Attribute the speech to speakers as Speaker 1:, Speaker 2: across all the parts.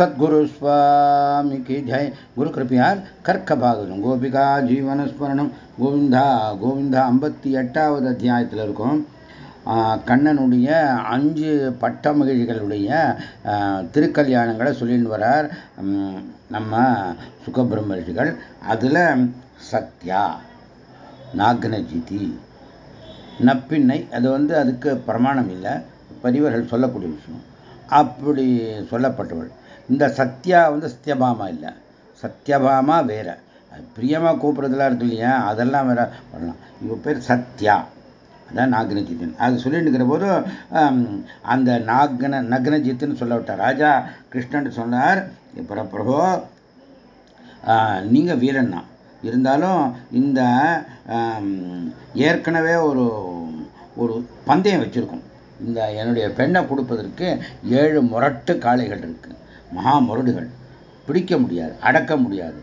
Speaker 1: சத்குரு சுவாமிக்கு ஜெய். குரு கிருப்பியார் கற்க பாகதம் கோபிகா ஜீவனஸ்மரணம் கோவிந்தா கோவிந்தா ஐம்பத்தி எட்டாவது அத்தியாயத்தில் இருக்கும். கண்ணனுடைய அஞ்சு பட்ட மகிழ்ச்சிகளுடைய திருக்கல்யாணங்களை சொல்லின்னு வரார். நம்ம சுகபிரம்மரிஷிகள். அதில் சத்யா நாகனஜிதி நப்பின்னை. அது வந்து அதுக்கு பிரமாணம் இல்லை. பதிவர்கள் சொல்லக்கூடிய விஷயம். அப்படி சொல்லப்பட்டவள். இந்த சத்யா வந்து சத்யபாமா இல்லை. சத்யபாமா வேற. பிரியமாக கூப்பிட்றதுலாம் இருக்கு இல்லையா? அதெல்லாம் வேற பண்ணலாம் இவ பேர் சத்யா. அதான் நாகனஜித்தன். அது சொல்லிட்டு இருக்கிற போது அந்த நாகன நக்னஜித்துன்னு சொல்ல விட்டார். ராஜா கிருஷ்ணன் சொன்னார் இப்போ நீங்கள் வீரன் தான் இருந்தாலும் இந்த ஏற்கனவே ஒரு ஒரு பந்தயம் வச்சுருக்கோம். இந்த என்னுடைய பெண்ணை கொடுப்பதற்கு ஏழு முரட்டு காளைகள் இருக்குது மகா முரடுகள். பிடிக்க முடியாது அடக்க முடியாது.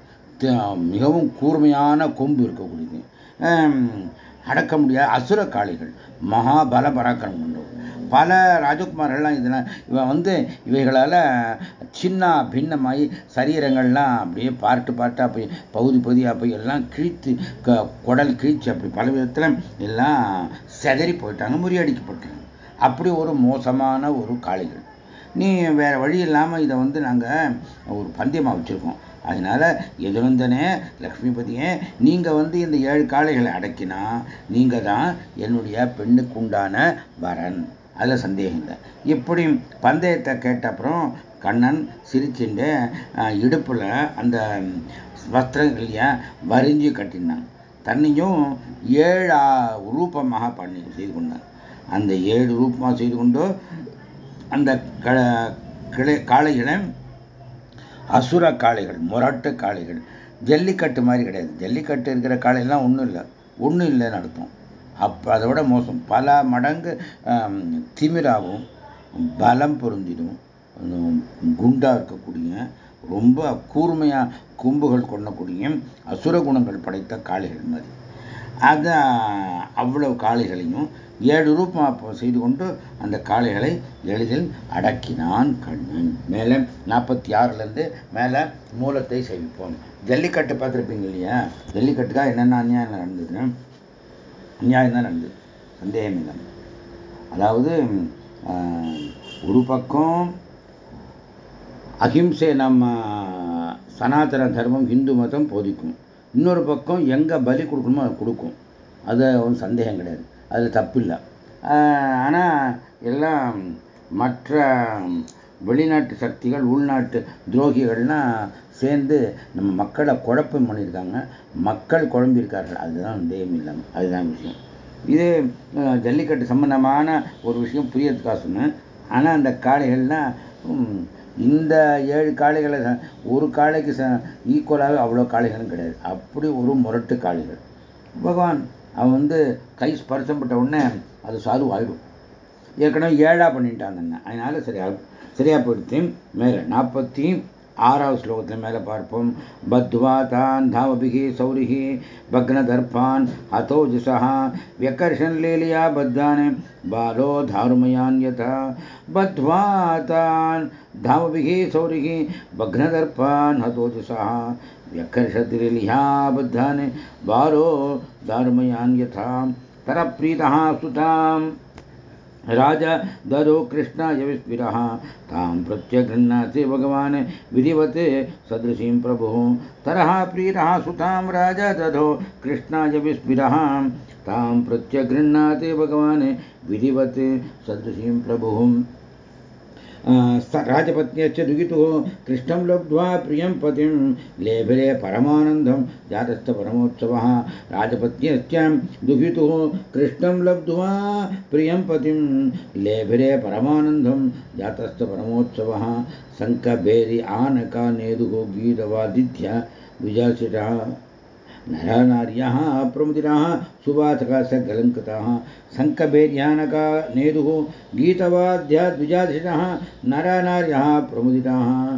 Speaker 1: மிகவும் கூர்மையான கொம்பு இருக்கக்கூடியது. அடக்க முடியாத. அசுர காளிகள் மகாபல பராக்கிரம் கொண்டவர் பல ராஜகுமாரெல்லாம் இதெல்லாம் இவன் வந்து இவைகளால் சின்ன பின்னமாகி சரீரங்கள்லாம் அப்படியே பார்ட்டு பார்ட்டாக போய் பகுதி பகுதியாக போய் எல்லாம் கிழித்து குடல் கிழிச்சு அப்படி பல விதத்தில் எல்லாம் செதறி போயிட்டாங்க முறியடிக்கப்பட்டாங்க. அப்படி ஒரு மோசமான ஒரு காளைகள். நீ வேறு வழி இல்லாமல் இதை வந்து நாங்கள் ஒரு பந்தயமாக வச்சுருக்கோம். அதனால் எதிர்ந்தனே லக்ஷ்மிபதியே நீங்கள் வந்து இந்த ஏழு காளைகளை அடக்கினா நீங்கள் தான் என்னுடைய பெண்ணுக்கு உண்டான வரன். அதில் சந்தேகம் இல்லை. இப்படி பந்தயத்தை கேட்ட அப்புறம் கண்ணன் சிரிச்சுட்டு இடுப்பில் அந்த வஸ்திரங்களையும் வரிஞ்சு கட்டினான். தன்னையும் ஏழா ரூபமாக பண்ணி செய்து கொண்டான். அந்த ஏழு ரூபமாக செய்து கொண்டு அந்த கிளை காளைகளை அசுர காளைகள் முரட்டு காளைகள். ஜல்லிக்கட்டு மாதிரி கிடையாது. ஜல்லிக்கட்டு இருக்கிற காளையெல்லாம் ஒன்றும் இல்லை. ஒன்றும் இல்லைன்னு அர்த்தம். அப்போ அதை விட மோசம். பல மடங்கு திமிராகவும் பலம் பொருந்திடும் குண்டாக இருக்கக்கூடிய ரொம்ப கூர்மையாக கொம்புகள் கொண்டக்கூடிய அசுர குணங்கள் படைத்த காளைகள் மாதிரி. அது அவ்வளவு காளைகளையும் ஏழு ரூபமாக செய்து கொண்டு அந்த காளைகளை எளிதில் அடக்கினான் கண்ணன். மேலே நாற்பத்தி ஆறுலேருந்து மேலே மூலத்தை சேமிப்போம். ஜல்லிக்கட்டு பார்த்துருப்பீங்க இல்லையா? ஜல்லிக்கட்டுக்காக என்னென்ன அநியாயம் நடந்தது அநியாயம் தான் நடந்தது. சந்தேகம் இல்லை. அதாவது ஒரு பக்கம் அகிம்சை நம்ம சனாதன தர்மம் இந்து மதம் போதிக்கும். இன்னொரு பக்கம் எங்கே பலி கொடுக்கணுமோ அதை கொடுக்கும். அது ஒன்றும் சந்தேகம் கிடையாது. அது தப்பில்லை. ஆனால் எல்லாம் மற்ற வெளிநாட்டு சக்திகள் உள்நாட்டு துரோகிகள்லாம் சேர்ந்து நம்ம மக்களை குழப்பம் பண்ணியிருக்காங்க. மக்கள் குழம்பியிருக்கார்கள். அதுதான் சந்தேகம் இல்லாமல் அதுதான் விஷயம். இது ஜல்லிக்கட்டு சம்பந்தமான ஒரு விஷயம் புரியறதுக்காக சொன்னேன். ஆனால் அந்த காளைகள்லாம் இந்த ஏழு காளைகளை ஒரு காளைக்கு ஈக்குவலாக அவ்வளோ காளைகளும் கிடையாது. அப்படி ஒரு முரட்டு காளைகள். பகவான் அவன் வந்து கை ஸ்பர்சம் பட்ட உடனே அது சாது ஆயிடும் ஏற்கனவே ஏழா பண்ணிட்டான் தானே அதனால சரியா சரியா போயிடுத்து. மேலே நாற்பத்தி ஆறாவது ஸ்லோகத்தில் மேலே பார்ப்போம். பத்வா தான் தாவபிகி சௌரிகி பக்னதர்பான் ஹதோஜிசா வியக்கர்ஷன் லீலியா பத்தானே பாலோ தாருமயான் யதா. பத்வா தான் தாவபிகி சௌரிகி பக்னதர்பான் ஹதோஜிசா व्यकर्षतिलिहा बद्धान् बालो दारुमयान् यथा तरप्रीतः सुताम्। राजा ददो कृष्णाय विस्मिरः तां प्रत्यगृह्णाति भगवान् विधिवत् सदृशीं प्रभुः। तरः प्रीतः दधो कृष्णाय विस्मिरः तां प्रत्यगृह्णाति भगवान् विधिवत् सदृशीं प्रभुः। राजपत्न्यश्च दुहितुः कृष्णं लब्ध्वा प्रियं पतिं लेभिरे परमानन्दं जातस्थपरमोत्सवः राजपत्न्यश्च दुहितुः कृष्णं लब्ध्वा प्रियं पतिं लेभिरे परमानन्दं जातस्थपरमोत्सवः शङ्खभेरि आनका नेदुः, गीतवादिध्य नरा नार्याः अप्रमुदिनाः सुवाचकाः सकलङ्कृताः शङ्खभेद्यानका नेदुः गीतवाद्याद्विजाधिनः नरा नार्यः प्रमुदिनाः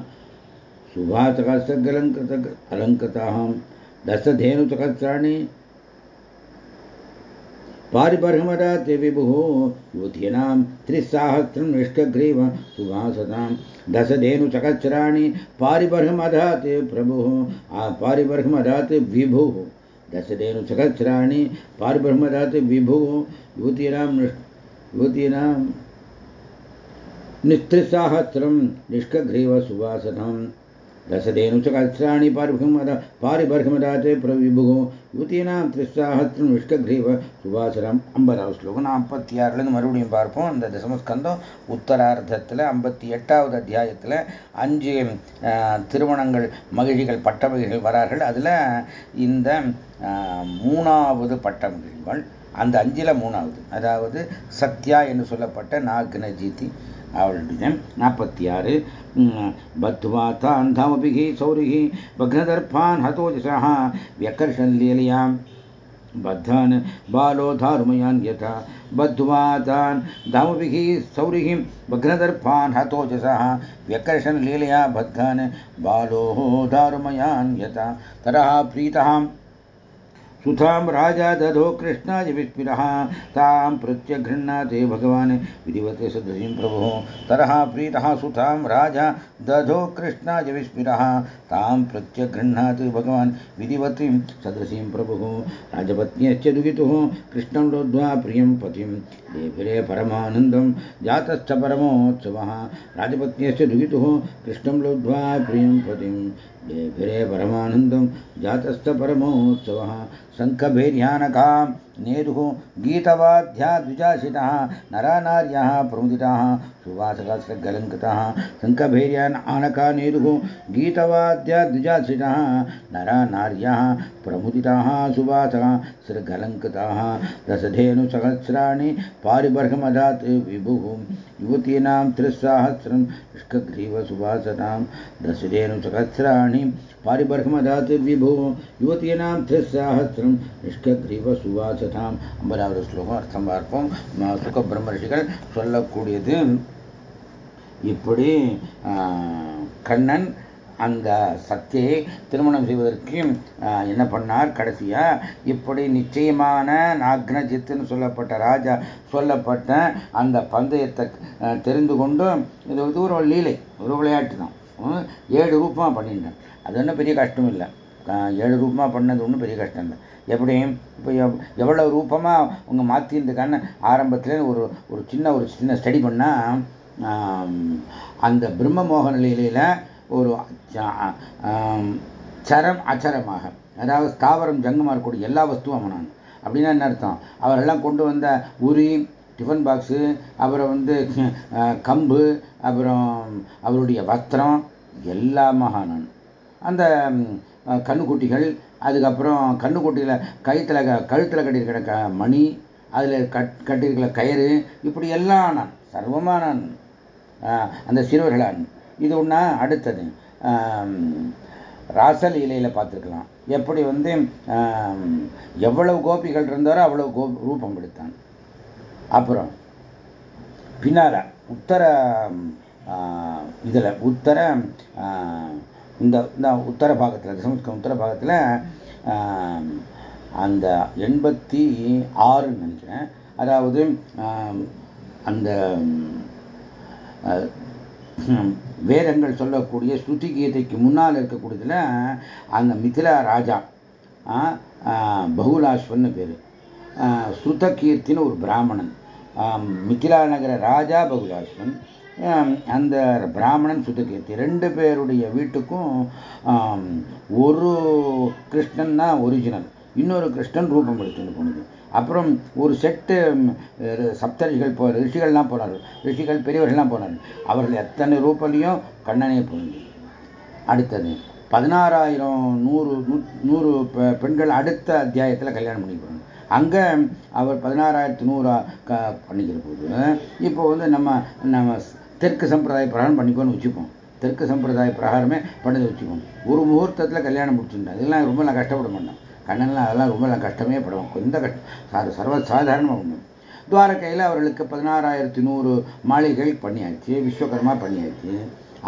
Speaker 1: सुभाचकाः अलङ्कृताः। दशधेनुचकस्राणि पारिबर्हमदाते विभुः युवतीनां त्रिसहस्रं निष्कग्रीव सुभासतां दशधेनुचकच्राणि पारिबर्हमदाते प्रभुः पारिबर्हमदाते विभुः दशधेनुचकच्राणि पारिबर्हमदाते विभुः युवतीनां युवतीनां निस्त्रिसहस्रं निष्कग्रीव सुवासनम् दशधेनुचकल्त्राणि पारिभृमद पारिबर्हमदाते प्रविभुगो யுவத்தீனாம் திரிசாகத்திரம் விஷ்கக்ரீவ சுபாசரம் ஐம்பதாவது ஸ்லோகம் நாற்பத்தி ஆறுலேருந்து மறுபடியும் பார்ப்போம் அந்த தசமஸ்கந்தம் உத்தரார்த்தத்தில் ஐம்பத்தி எட்டாவது அத்தியாயத்தில் அஞ்சு திருமணங்கள் மகிழ்ச்சிகள் பட்ட மகிழ்ச்சிகள் வரார்கள் அதில் இந்த மூணாவது பட்ட மகிழ்ச்சிகள் அந்த அஞ்சில் மூணாவது அதாவது சத்யா என்று சொல்லப்பட்ட நாக்னஜீதி அவளுடைய நாற்பத்தி ஆறு बद्ध्वातान् धामभिः सौरिः भग्नदर्पान् हतोजसः व्यकर्षन् लीलयां बद्धान् बालो धारुमयान् यथा बद्ध्वातान् धामभिः सौरिः भग्नदर्पान् हतोजसः व्यकर्षन् लीलया बद्धान् बालोः दारुमयान् यथा तरः प्रीतः सुतां राजा दधो कृष्णाय विस्मिरः तां प्रत्यगृह्णाते भगवान्। विधिवते सदृशीं प्रभुः। तरः प्रीतः सुतां राजा दधो कृष्णाय विस्मिरः तां प्रत्यगृह्णाते भगवान् विधिवतीं सदृशीं प्रभुः। राजपत्न्यश्च दुहितुः, कृष्णं लोद्ध्वा प्रियं पतिं। देभिरे परमानन्दं जातश्च परमोत्सवः। राजपत्न्यश्च दुहितुः, कृष्णं लोद्ध्वा प्रियं पतिं। देभिरे परमानन्दं जातश्च परमोत्सवः। शङ्खभैर्यानकां स्नेदुः गीतवाद्याद्विजाशितः नरानार्यः प्रमुदिताः सुवासरास्रगलङ्कृतः शङ्खभैर्यान् आनकानेरुः गीतवाद्याद्विजाशितः नरानार्यः प्रमुदिताः सुवासः सृगलङ्कृताः दशधेनुसहस्राणि पारिबर्हमदात् विभुः, युवतीनां त्रिसहस्रं शुष्कग्रीवसुवासनां दशधेनुसहस्राणि पारिबर्हमदात् विभो युवतीनां त्रिसहस्रं நிஷ்கக்ரீவசுவாசதாம் ஐம்பதாவது ஸ்லோகம் அர்த்தம் பார்ப்போம் சுக பிரம்மர்ஷிகள் சொல்லக்கூடியது இப்படி கண்ணன் அந்த சத்தியை திருமணம் செய்வதற்கு என்ன பண்ணார் கடைசியா இப்படி நிச்சயமான நாக்னஜித்துன்னு சொல்லப்பட்ட ராஜா சொல்லப்பட்ட அந்த பந்தயத்தை தெரிந்து கொண்டு இது வந்து ஒரு லீலை ஒரு விளையாட்டு தான் ஏழு ரூபமாக பண்ணிட்டேன் அது ஒன்றும் பெரிய கஷ்டம் இல்லை. ஏழு ரூபமாக பண்ணது ஒன்றும் பெரிய கஷ்டம் இல்லை. எப்படி இப்போ எவ்வளோ ரூபமாக உங்கள் மாற்றிருந்துக்கான ஆரம்பத்தில் ஒரு ஒரு சின்ன ஒரு சின்ன ஸ்டடி பண்ணால் அந்த பிரம்ம மோக நிலையில ஒரு சரம் அச்சரமாக அதாவது ஸ்தாவரம் ஜங்கமாக இருக்கக்கூடிய எல்லா வஸ்துவும் அவனான் அப்படின்னா என்ன அர்த்தம்? அவரெல்லாம் கொண்டு வந்த உரி டிஃபன் பாக்ஸு அப்புறம் வந்து கம்பு அப்புறம் அவருடைய வஸ்திரம் எல்லா நான் அந்த கண்ணுக்குட்டிகள் அதுக்கப்புறம் கண்ணுக்குட்டியில் கழுத்தில் கழுத்தில் கட்டியிருக்கிற க மணி அதில் கட் கட்டியிருக்கிற கயிறு இப்படி எல்லாம் நான் சர்வமாக நான் அந்த சிறுவர்களான். இது ஒன்றா அடுத்தது ராசல் இலையில் பார்த்துருக்கலாம். எப்படி வந்து எவ்வளவு கோபிகள் இருந்தாரோ அவ்வளவு கோ ரூபம் எடுத்தான் அப்புறம் பின்னால உத்தர இதில் உத்தர இந்த இந்த உத்தர பாகத்தில் தசமஸ்க உத்தர பாகத்தில் அந்த எண்பத்தி ஆறுன்னு நினைக்கிறேன். அதாவது அந்த வேதங்கள் சொல்லக்கூடிய ஸ்ருதி கீதைக்கு முன்னால் இருக்கக்கூடியதில் அந்த மிதிலா ராஜா பகுலாஸ்வன்னு பேர். ஸ்ருத கீர்த்தின்னு ஒரு பிராமணன். மிதிலா நகர ராஜா பகுலாஸ்வன். அந்த பிராமணன் சுத்தகீர்த்தி ரெண்டு பேருடைய வீட்டுக்கும் ஒரு கிருஷ்ணன் தான் ஒரிஜினல் இன்னொரு கிருஷ்ணன் ரூபம் எடுத்துன்னு போனது அப்புறம் ஒரு செட்டு சப்தரிஷிகள் போ ரிஷிகள்லாம் போனார்கள். ரிஷிகள் பெரியவர்கள்லாம் போனார்கள். அவர்கள் எத்தனை ரூபலையும் கண்ணனே போனது அடுத்தது பதினாறாயிரம் நூறு நூறு பெண்கள் அடுத்த அத்தியாயத்தில் கல்யாணம் பண்ணி அங்கே அவர் பதினாறாயிரத்தி நூறா க பண்ணிக்கிற போது இப்போ வந்து நம்ம நம்ம தெற்கு சம்பிரதாய பிரகாரம் பண்ணிக்கோன்னு வச்சுப்போம். தெற்கு சம்பிரதாய பிரகாரமே பண்ணதை வச்சுப்போம். ஒரு முகூர்த்தத்தில் கல்யாணம் முடிச்சுட்டேன் இதெல்லாம் ரொம்ப நான் கஷ்டப்பட மாட்டேன். கண்ணன்லாம் அதெல்லாம் ரொம்ப நான் கஷ்டமே படுவோம் கொஞ்சம் கஷ்டம். சர்வ சாதாரணமாக ஒன்று துவாரகையில் அவர்களுக்கு பதினாறாயிரத்தி நூறு மாளிகைகள் பண்ணியாச்சு விஸ்வகர்மா பண்ணியாச்சு.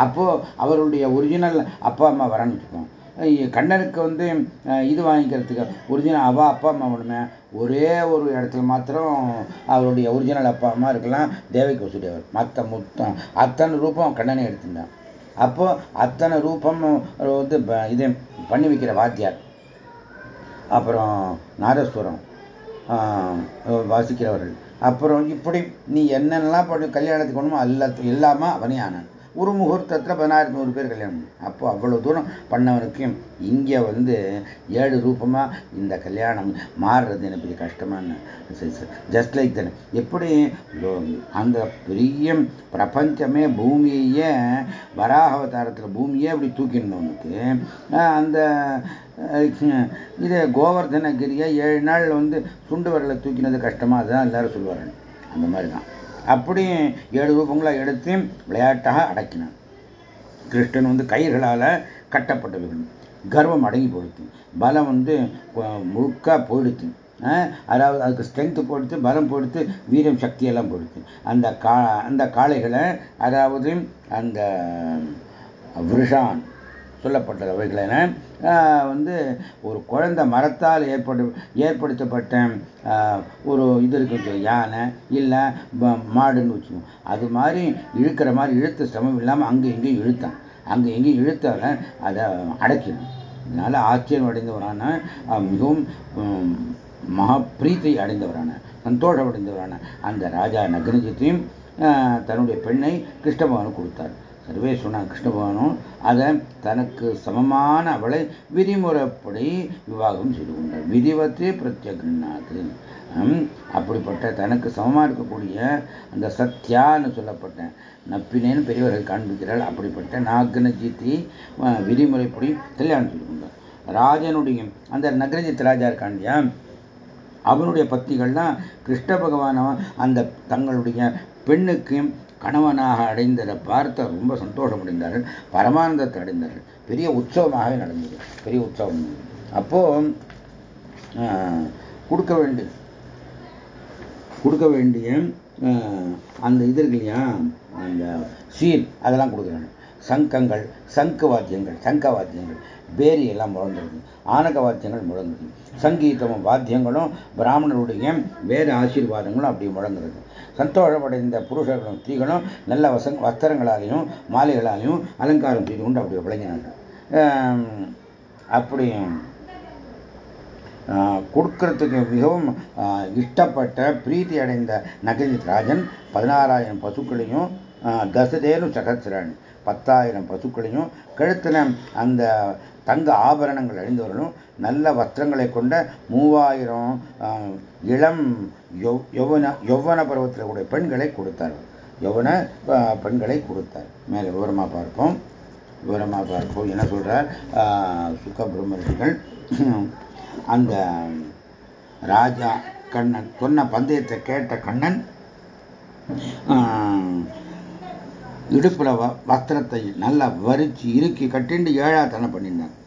Speaker 1: அப்போது அவருடைய ஒரிஜினல் அப்பா அம்மா வரான்னு வச்சுப்போம். கண்ணனுக்கு வந்து இது வாங்கிக்கிறதுக்கு. ஒரிஜினல் அவா அப்பா அம்மா ஒன்றுமே ஒரே ஒரு இடத்துல மாத்திரம் அவருடைய ஒரிஜினல் அப்பா அம்மா இருக்கலாம். தேவைக்கு வசுதேவர். மற்ற மொத்தம் அத்தனை ரூபம் கண்ணனை எடுத்துட்டான் அப்போ அத்தனை ரூபம் வந்து இது பண்ணி வைக்கிற வாத்தியார். அப்புறம் நாதஸ்வரம் வாசிக்கிறவர்கள். அப்புறம் இப்படி நீ என்னென்னலாம் பண்ணி கல்யாணத்துக்கு ஒன்றுமோ எல்லா எல்லாமே அவனே ஆனான். ஒரு முகூர்த்தத்தில் பதினாயிரத்தி நூறு பேர் கல்யாணம் அப்போ அவ்வளோ தூரம் பண்ணவனுக்கு இங்கே வந்து ஏழு ரூபமாக இந்த கல்யாணம் மாறுறது எனக்கு பெரிய கஷ்டமான ஜஸ்ட் லைக் தன் எப்படி அந்த பெரிய பிரபஞ்சமே பூமியையே வராக அவதாரத்தில் பூமியே அப்படி தூக்கினவனுக்கு அந்த இது கோவர்தனகிரியை ஏழு நாள் வந்து சுண்டு வரலை தூக்கினது கஷ்டமாக அதுதான் எல்லாரும் சொல்லுவார்கள் அந்த மாதிரி தான் அப்படி ஏழு ரூபங்களை எடுத்து விளையாட்டாக அடக்கினான். கிருஷ்ணன் வந்து கயிர்களால் கட்டப்பட்டவர்கள் கர்வம் அடங்கி போயிடுச்சு பலம் வந்து முழுக்காக போயிடுச்சு அதாவது அதுக்கு ஸ்ட்ரென்த்து போடுத்து பலம் போடுத்து வீரம் சக்தியெல்லாம் போடுத்து. அந்த கா அந்த காளைகளை அதாவது அந்த விருஷான் சொல்லப்பட்டது. அவைகள் என வந்து ஒரு குழந்தை மரத்தால் ஏற்படு ஏற்படுத்தப்பட்ட ஒரு இது இருக்கு யானை இல்லை மாடுன்னு வச்சுக்கோங்க. அது மாதிரி இழுக்கிற மாதிரி இழுத்த சிரமம் இல்லாமல் அங்கே இங்கேயும் இழுத்தான். அங்கே எங்கேயும் இழுத்தால அதை அடைக்கணும் அதனால ஆச்சரியம் அடைந்தவரான மிகவும் மகா பிரீத்தை அடைந்தவரான சந்தோஷம் அடைந்தவரான அந்த ராஜா நக்னஜித்தையும் தன்னுடைய பெண்ணை கிருஷ்ண கொடுத்தார். சர்வேஸ்வரனா கிருஷ்ண பகவானும் அதை தனக்கு சமமான அவளை விதிமுறைப்படி விவாகம் செய்து கொண்டார். விதிவத்தே பிரத்யகிருநாது அப்படிப்பட்ட தனக்கு சமமாக இருக்கக்கூடிய அந்த சத்யான்னு சொல்லப்பட்ட நப்பினேன்னு பெரியவர்கள் காண்பிக்கிறாள் அப்படிப்பட்ட நாகனஜித்தி விதிமுறைப்படி கல்யாணம் செய்து கொண்டார். ராஜனுடைய அந்த நகரஜித் ராஜா இருக்காண்டியா அவனுடைய பத்திகள்லாம் கிருஷ்ண பகவான் அந்த தங்களுடைய பெண்ணுக்கு கணவனாக அடைந்ததை பார்த்து ரொம்ப சந்தோஷம் அடைந்தார்கள் பரமானந்தத்தை அடைந்தார்கள். பெரிய உற்சவமாகவே நடந்தது. பெரிய உற்சவம். அப்போ கொடுக்க வேண்டிய கொடுக்க வேண்டிய அந்த இது இருக்கு இல்லையா? அந்த சீல் அதெல்லாம் கொடுக்குறாங்க. சங்கங்கள் சங்கு வாத்தியங்கள் சங்க வாத்தியங்கள் பேரி எல்லாம் முழங்குறது ஆனக வாத்தியங்கள் முழங்குது சங்கீதமும் வாத்தியங்களும் பிராமணருடைய வேறு ஆசீர்வாதங்களும் அப்படி முழங்குறது சந்தோஷமடைந்த புருஷர்களும் ஸ்திரீகளும் நல்ல வசங் வஸ்திரங்களாலையும் மாலைகளாலையும் அலங்காரம் செய்து கொண்டு அப்படி விளங்கினார்கள். அப்படி கொடுக்கறதுக்கு மிகவும் இஷ்டப்பட்ட பிரீத்தி அடைந்த நகரித் ராஜன் பதினாறாயிரம் பசுக்களையும் தசதேனு சகசிராணி பத்தாயிரம் பசுக்களையும் கழுத்தில் அந்த தங்க ஆபரணங்கள் அழிந்தவர்களும் நல்ல வஸ்திரங்களை கொண்ட மூவாயிரம் இளம் யௌவன யௌவன பருவத்தில் கூடிய பெண்களை கொடுத்தார். யௌவன பெண்களை கொடுத்தார். மேலே விவரமாக பார்ப்போம். விவரமாக பார்ப்போம். என்ன சொல்றார்? சுக்க பிரம்மர்ஷிகள் அந்த ராஜா கண்ணன் சொன்ன பந்தயத்தை கேட்ட கண்ணன் இடுப்புல வஸ்திரத்தை நல்லா வரிச்சு இறுக்கி கட்டிண்டு ஏழா தனை பண்ணியிருந்தார்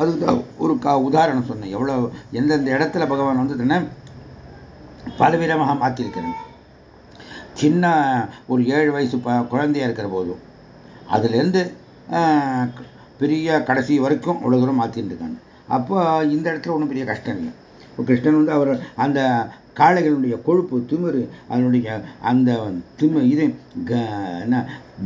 Speaker 1: அதுதான் ஒரு கா உதாரணம் சொன்னேன். எவ்வளோ எந்தெந்த இடத்துல பகவான் வந்து பலவிதமாக மாற்றிருக்கிறது சின்ன ஒரு ஏழு வயசு ப குழந்தையா இருக்கிற போதும் அதுலேருந்து பெரிய கடைசி வரைக்கும் அவ்வளோ தூரம் மாற்றிட்டு இருக்காங்க அப்போ இந்த இடத்துல ஒன்றும் பெரிய கஷ்டம் இல்லை. இப்போ கிருஷ்ணன் வந்து அவர் அந்த காளைகளுடைய கொழுப்பு திமிரு அதனுடைய அந்த திம இது என்ன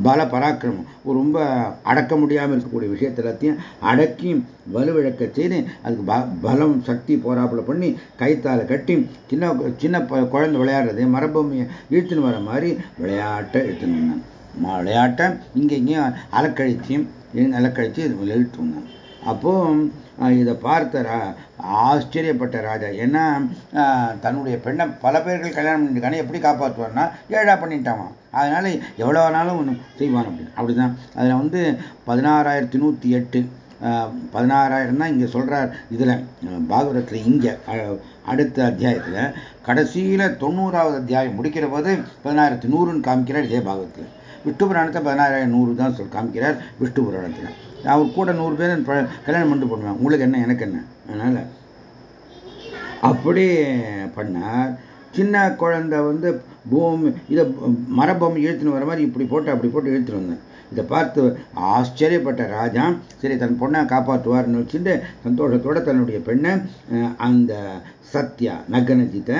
Speaker 1: பல பராக்கிரமம் ரொம்ப அடக்க முடியாமல் இருக்கக்கூடிய விஷயத்தை எல்லாத்தையும் அடக்கி வலுவிழக்க செய்து அதுக்கு பலம் சக்தி போராப்பில் பண்ணி கைத்தால கட்டி சின்ன சின்ன குழந்தை விளையாடுறது மரபூமியை இழுத்துன்னு வர மாதிரி விளையாட்டை இழுத்துன்னு வந்தேன் விளையாட்டை இங்கே இங்கேயும் அலக்கழிச்சு அலக்கழிச்சு இழுத்து வந்தேன் அப்போ இதை பார்த்த ஆச்சரியப்பட்ட ராஜா. ஏன்னா தன்னுடைய பெண்ணை பல பேர்கள் கல்யாணம் பண்ணிட்டு எப்படி காப்பாற்றுவார்னா ஏழா பண்ணிட்டான் அதனால எவ்வளோ வேணாலும் ஒன்று செய்வான் அப்படின்னு. அப்படிதான். அதில் வந்து பதினாறாயிரத்தி நூற்றி எட்டு பதினாறாயிரம் தான் இங்கே சொல்கிறார் இதில் பாகவதத்தில் இங்கே அடுத்த அத்தியாயத்தில் கடைசியில் தொண்ணூறாவது அத்தியாயம் முடிக்கிற போது பதினாயிரத்தி நூறுன்னு காமிக்கிறார் இதே பாகவத்தில் விஷ்ணு புராணத்தை பதினாறாயிரம் நூறு தான் சொல் காமிக்கிறார் விஷ்ணு புராணத்தில் அவர் கூட நூறு பேர் கல்யாணம் பண்ணிட்டு போடுவேன் உங்களுக்கு என்ன எனக்கு என்ன? அதனால். அப்படி பண்ணார். சின்ன குழந்தை வந்து பூமி இதை மரபொம்மை இழுத்துன்னு வர மாதிரி இப்படி போட்டு அப்படி போட்டு இழுத்துட்டு வந்தேன். இதை பார்த்து ஆச்சரியப்பட்ட ராஜா சரி தன் பொண்ணை காப்பாற்றுவார்னு வச்சுட்டு சந்தோஷத்தோட தன்னுடைய பெண்ணை அந்த சத்யா நக்னஜித்தை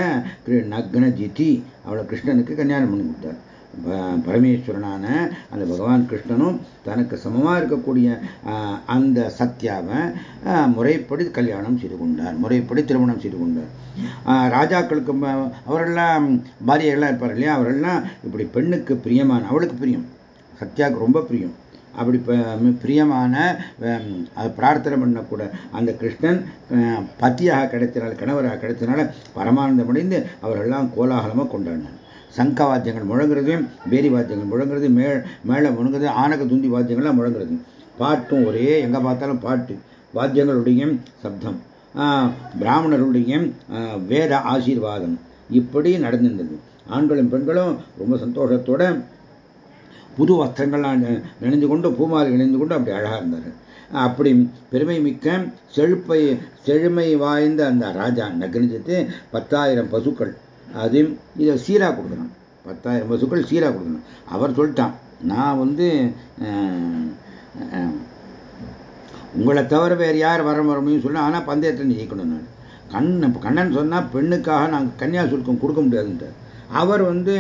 Speaker 1: நக்னஜிதி அவளை கிருஷ்ணனுக்கு கல்யாணம் பண்ணி கொடுத்தார். பரமேஸ்வரனான அந்த பகவான் கிருஷ்ணனும் தனக்கு சமமாக இருக்கக்கூடிய அந்த சத்யாவை முறைப்படி கல்யாணம் செய்து கொண்டார் முறைப்படி திருமணம் செய்து கொண்டார். ராஜாக்களுக்கு அவரெல்லாம் பாரியர்களாக இருப்பார் இல்லையா? அவரெல்லாம் இப்படி பெண்ணுக்கு பிரியமான அவளுக்கு பிரியம். சத்யாவுக்கு ரொம்ப பிரியம். அப்படி பிரியமான பிரார்த்தனை பண்ணக்கூட அந்த கிருஷ்ணன் பத்தியாக கிடைத்தனால கணவராக கிடைத்தனால பரமானந்தம் அடைந்து அவரெல்லாம் கோலாகலமாக கொண்டாடினார். சங்க வாத்தியங்கள் முழங்குறது பேரி வாத்தியங்கள் முழங்குறது மே மேலே முழங்குறது ஆனக துந்தி வாத்தியங்கள்லாம் முழங்குறது. பாட்டும் ஒரே எங்கே பார்த்தாலும் பாட்டு. வாத்தியங்களுடைய சப்தம். பிராமணருடைய வேத ஆசீர்வாதம். இப்படி நடந்திருந்தது. ஆண்களும் பெண்களும் ரொம்ப சந்தோஷத்தோட புது வஸ்திரங்கள்லாம் நினைந்து கொண்டு பூமாலை இணைந்து கொண்டு அப்படி அழகாக இருந்தார் அப்படி பெருமை மிக்க செழுப்பை செழுமை வாய்ந்த அந்த ராஜா நகரிஞ்சத்து பத்தாயிரம் பசுக்கள் அது இதை சீராக கொடுக்கணும். பத்தாயிரம் பசுக்கள் சீராக கொடுக்கணும். அவர் சொல்லிட்டான் நான் வந்து உங்களை தவிர வேறு யார் வர வரணும்னு சொன்னால் ஆனால் பந்தயத்தில் ஜெயிக்கணும் நான். கண் கண்ணன் சொன்னால் பெண்ணுக்காக நாங்கள் கன்னியா சுருக்கம் கொடுக்க முடியாதுன்றார் அவர் வந்து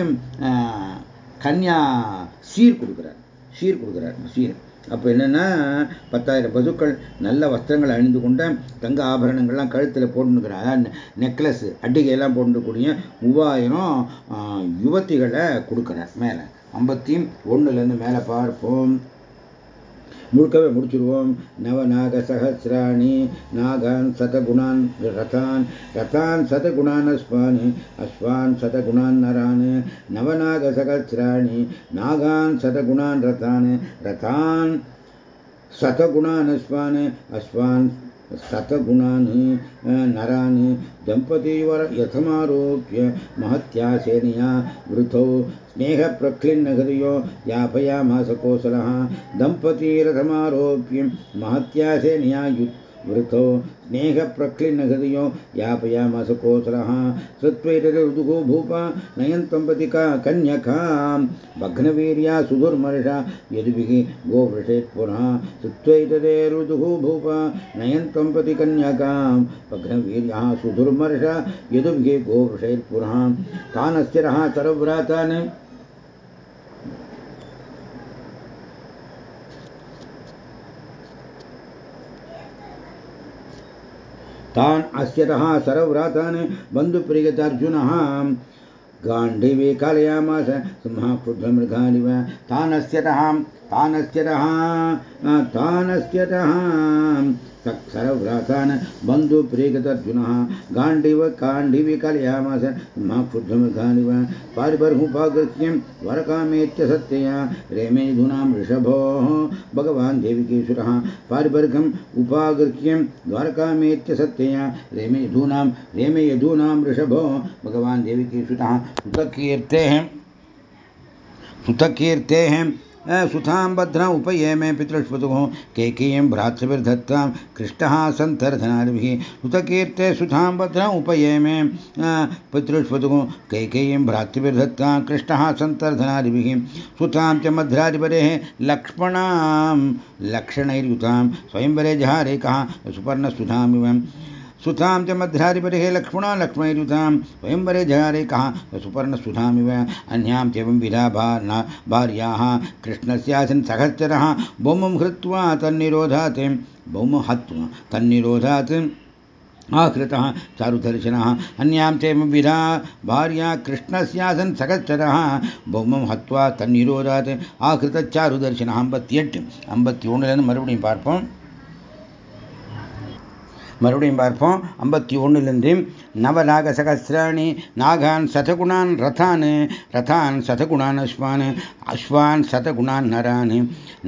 Speaker 1: கன்னியா சீர் கொடுக்குறார். சீர் கொடுக்குறார் சீர். அப்போ என்னென்னா பத்தாயிரம் பசுக்கள் நல்ல வஸ்திரங்கள் அணிந்து கொண்ட தங்க ஆபரணங்கள்லாம் கழுத்தில் போட்டுக்கிற அதான் நெக்லஸ் அட்டிகையெல்லாம் போட்டுக்கூடிய மூவாயிரம் யுவத்திகளை கொடுக்குறார் மேலே. ஐம்பத்தி ஒன்றுலேருந்து மேலே பார்ப்போம் முழுக்கவே முடிச்சிருவோம் நவநாக சகசிராணி நாகான் சதகுணான் ரதான் ரதான் சதகுணான் அஸ்வான் அஸ்வான் சதகுணான் நரான் நவநாக சகசிராணி நாகான் சதகுணான் ரதான் ரதான் சதகுணான் அஸ்வான் அஸ்வான் शतगुणान् नरान् दम्पतीवर यथमारोप्य महत्या सेनया वृथौ स्नेहप्रक्लिन्नहृदयो यापयामास कोसलः दम्पतीरथमारोप्य महत्या सेनया वृथो। स्नेहप्रक्लिन्नहृदयो यापयामास कोसलः सत्त्वैतरुदुः भूपा नयन्तं पतिका कन्यकां। भग्नवीर्या सुधुर्मर्षा यदुभिः गोवृषेत् पुनः। सत्त्वैतदेरुदुः भूपा नयन्तं पति कन्यकां। भग्नवीर्यः सुधुर्मर्षा यदुभिः गोवृषेत् पुनः। तानस्थिरः सर्वव्रातान् तान् अस्यतः सर्वव्रातान् बन्धुप्रियतार्जुनः गाण्डीवे कालयामास सिंहक्षुद्रमृगानिव तानस्यतः तानस्यतः तानस्यतः सरव्रातान् बन्धुप्रियगतर्जुनः गाण्डीव, काण्डीवे कालयामास सिंहक्षुद्रमृगानिव पारिबर्हुपागृह्यं वरकामेत्य सत्यया रेमेधूनां ऋषभोः, भगवान् देविकेश्वरः पारिबर्घम् उपागृह्यं द्वारकामेत्य सत्यया रेमेधूनां रेमेयधूनां ऋषभो, भगवान् देविकेश्वरः सुतकीर्तेः सुतकीर्तेः सुतां भद्रा उपयेमे पितृष्पतुः केकेयं भ्रातृभिर्धत्तां कृष्टः सन्तर्धनादिभिः। सुतकीर्ते सुतां भद्रा उपयेमे पितृष्पतुः कैकेयीं भ्रातृभिर्धत्तां कृष्णः सन्तर्धनादिभिः। सुतां च मध्रादिपरेः लक्ष्मणां, लक्षणैर्युतां, स्वयंवरे जहारेकः सुपर्णसुधामिव सुतां च मध्याधिपतिः लक्ष्मणा लक्ष्मणैरुतां स्वयंवरे जहारे कः सुपर्णसुधामिव अन्यां चैवं विधा भार्याः कृष्णस्यासन् सहस्रः बौमं हृत्वा तन्निरोधात् बौम हत्वा तन्निरोधात् आकृतः चारुदर्शनः अन्यां चैवं विधा भार्या कृष्णस्यासन् सहस्रः बौमं हत्वा तन्निरोधात् ஆகிருத்தாருதர்ஷன ஐம்பத்தி எட்டு ஐம்பத்தி ஒன்றுலேருந்து மறுபடியும் பார்ப்போம் மறுபடியும் பார்ப்போம். ஐம்பத்தி ஒன்றுலேருந்து नवनागसहस्राणि नागान् शतगुणान् रथान् रथान् शतगुणान् अश्वान् अश्वान् शतगुणान् नरान्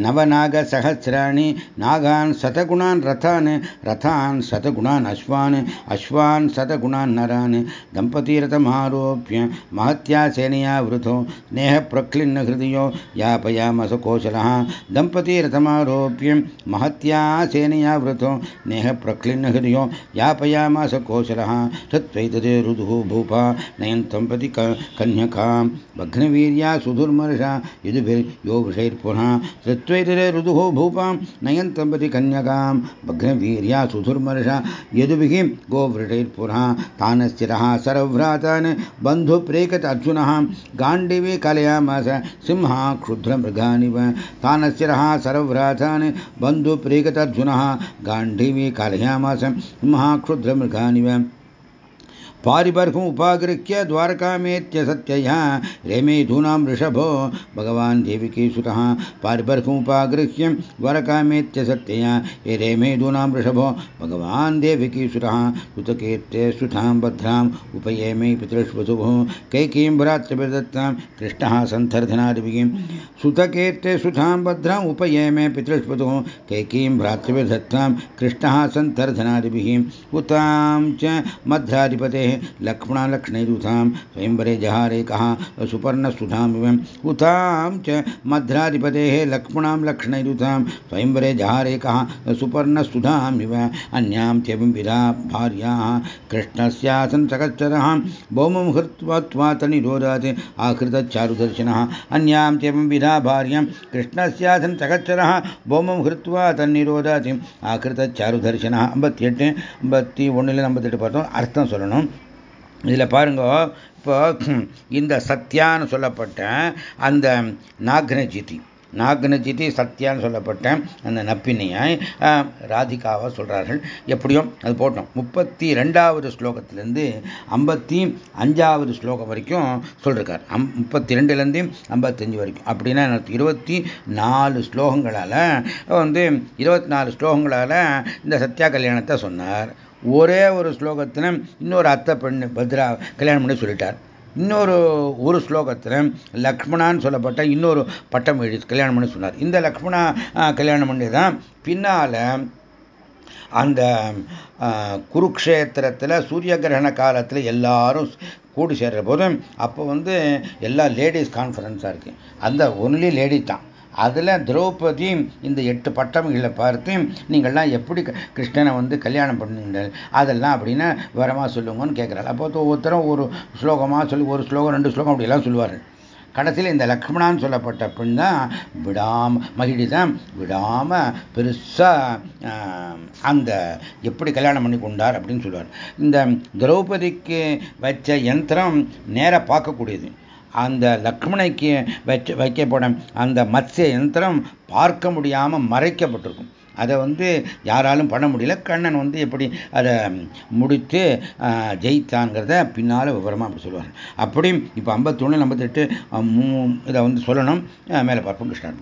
Speaker 1: नवनागसहस्राणि नागान् शतगुणान् रथान् रथान् शतगुणान् अश्वान् अश्वान् शतगुणान् नरान् दम्पतीरथमारोप्य महत्या सेनया वृथो स्नेहप्रक्लिन्नहृदयो यापयामस कोशलः दम्पतीरथमारोप्य महत्या सेनया वृथो स्नेहप्रक्लिन्नहृदयो यापयामास कोशलः तत्त्वैतदे रुदुः भूपा नयन्तं प्रति कन्यकां। भग्नवीर्या सुधुर्मर्षा यदुभिर्यो वृषैर्पुनः तत्त्वैतदे रुदुः भूपां नयन्तं प्रति कन्यकां। भग्नवीर्या सुधुर्मर्षा यदुभिः गोवृषैर्पुनः। तान् स्थिरः सरव्रातान् बन्धुप्रेकत अर्जुनः। गाण्डिवे कलयामास सिंहा क्षुद्रमृगानिव तान् स्थिरः सरव्रातान् बन्धुप्रेकतर्जुनः गाण्डीवे कलयामास सिंहा क्षुद्रमृगानिव पारिबर्हुम् उपागृह्य द्वारकामेत्य सत्यया। रेमेधूनां वृषभो भगवान् देविकीसुतः पारिबर्हुमुपागृह्य द्वारकामेत्य सत्यया। ये रेमेधूनां वृषभो भगवान् देविकीसुतः सुतकेत्य सुतां भद्राम् उपयेमे पितृष्वसुः। कैकीं भ्रातृभिर्दत्तां, कृष्णः सन्थर्धनादिभिः सुतकेत्य सुतां भद्राम् उपयेमे पितृष्वसुः। कैकीं भ्रातृभिर्दत्तां, कृष्णः सन्थर्धनादिभिः उतां च मध्याधिपतेः लक्ष्मणालक्ष्मणैरुथां स्वयंवरे जहारेकः सुपर्णसुधामिवम् उतां च मध्राधिपतेः लक्ष्मणां लक्ष्मणैरुथां स्वयंवरे जहारेकः सुपर्णसुधामिव अन्यां त्यविधा भार्याः कृष्णस्यासन् सकच्चरः भौमं हृत्वा तनिरोधात् आकृतचारुदर्शनः अन्यां त्यविधा भार्यां कृष्णस्यासन् सकच्चरः भौमं हृत्वा தன்னிரோதாதி ஆக்கிருத்த சாருதர்சனா ஐம்பத்தி எட்டு ஐம்பத்தி ஒன்றுல ஐம்பத்தெட்டு பார்த்தோம் அர்த்தம் சொல்லணும் இதில் பாருங்க இப்போ இந்த சத்யான்னு சொல்லப்பட்ட அந்த நாக்னஜிதி நாகனஜிதி சத்யான்னு சொல்லப்பட்ட அந்த நப்பினையை ராதிகாவை சொல்கிறார்கள் எப்படியும் அது போட்டோம். முப்பத்தி ரெண்டாவது ஸ்லோகத்திலேருந்து ஐம்பத்தி அஞ்சாவது ஸ்லோகம் வரைக்கும் சொல்லிருக்கார். அம் முப்பத்தி ரெண்டுலேருந்து ஐம்பத்தஞ்சு வரைக்கும். அப்படின்னா இருபத்தி நாலு ஸ்லோகங்களால் வந்து இருபத்தி நாலு ஸ்லோகங்களால் இந்த சத்யா கல்யாணத்தை சொன்னார். ஒரே ஒரு ஸ்லோகத்தில் இன்னொரு அத்தை பெண்ணு பத்ரா கல்யாணம் பண்ணி சொல்லிட்டார். இன்னொரு ஒரு ஸ்லோகத்தில் லக்ஷ்மணான்னு சொல்லப்பட்ட இன்னொரு பட்டம் எழுதி கல்யாணம் பண்ணி சொன்னார். இந்த லக்ஷ்மணா கல்யாணம் பண்ணி தான் பின்னால் அந்த குருக்ஷேத்திரத்தில் சூரிய கிரகண காலத்தில் எல்லாரும் கூடி சேர்ற போதும் அப்போ வந்து எல்லா லேடிஸ் கான்ஃபரன்ஸாக இருக்குது அந்த ஒன்லி லேடிஸ் தான். அதில் திரௌபதி இந்த எட்டு பட்டமிகளை பார்த்து நீங்கள்லாம் எப்படி கிருஷ்ணனை வந்து கல்யாணம் பண்ணுங்கள் அதெல்லாம் அப்படின்னு விவரமாக சொல்லுங்கன்னு கேட்குறாள் அப்போ ஒவ்வொருத்தரும் ஒரு ஸ்லோகமாக சொல்லி ஒரு ஸ்லோகம் ரெண்டு ஸ்லோகம் அப்படிலாம் சொல்லுவார்கள் கடைசியில் இந்த லக்ஷ்மணான்னு சொல்லப்பட்ட பெண் தான் விடாம மகிழி தான் விடாமல் பெருசாக அந்த எப்படி கல்யாணம் பண்ணி கொண்டார் அப்படின்னு சொல்லுவார். இந்த திரௌபதிக்கு வச்ச யந்திரம் நேராக பார்க்கக்கூடியது. அந்த லக்ஷ்மணைக்கு வச்சு வைக்கப்படும் அந்த மத்ய யந்திரம் பார்க்க முடியாமல் மறைக்கப்பட்டிருக்கும். அதை வந்து யாராலும் பண்ண முடியல. கண்ணன் வந்து எப்படி அதை முடித்து ஜெயித்தாங்கிறத பின்னால் விவரமாக அப்படி சொல்லுவாங்க அப்படியும் இப்போ ஐம்பத்தொன்று ஐம்பத்தெட்டு இதை வந்து சொல்லணும். மேலே பார்ப்போம். கிருஷ்ணன்